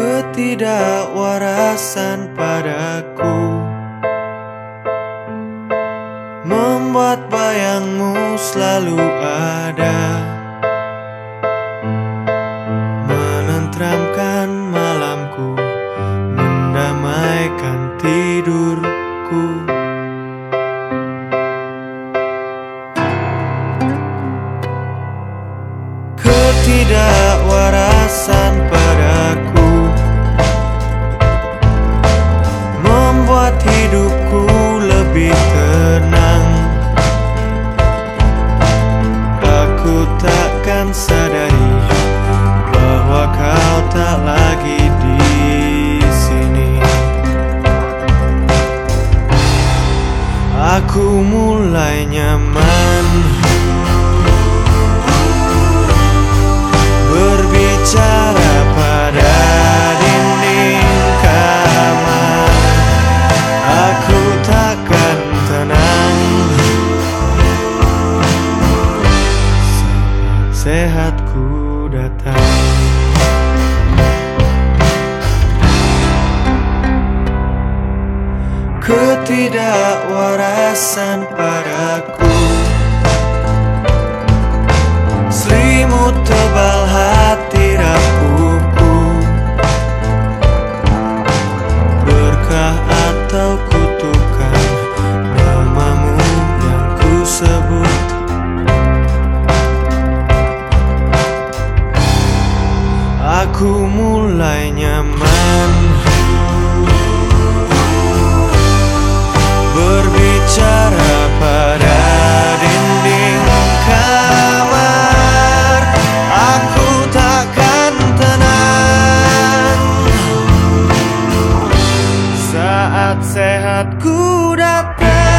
ketidakwarasan padaku. Membuat bayangmu selalu ada. Menentramkan malamku Mendamaikan tidurku. Ketidakwarasan Aku mulai nyaman Ketidakwarasan padaku. Selimut tebal hati rapuhku. Berkah atau kutukan Namamu yang ku sebut Aku mulai nyaman saat sehatku datang.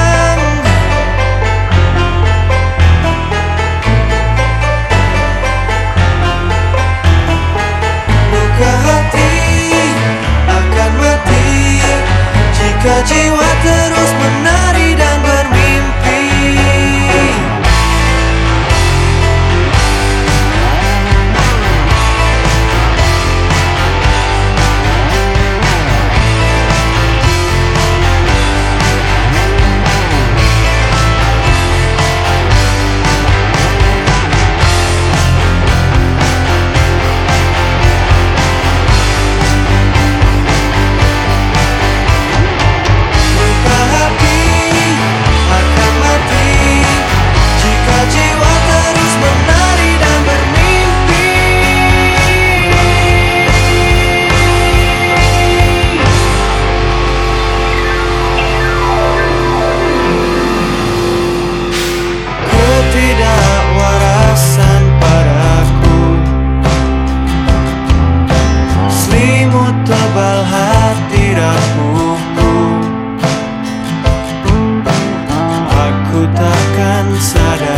Sara.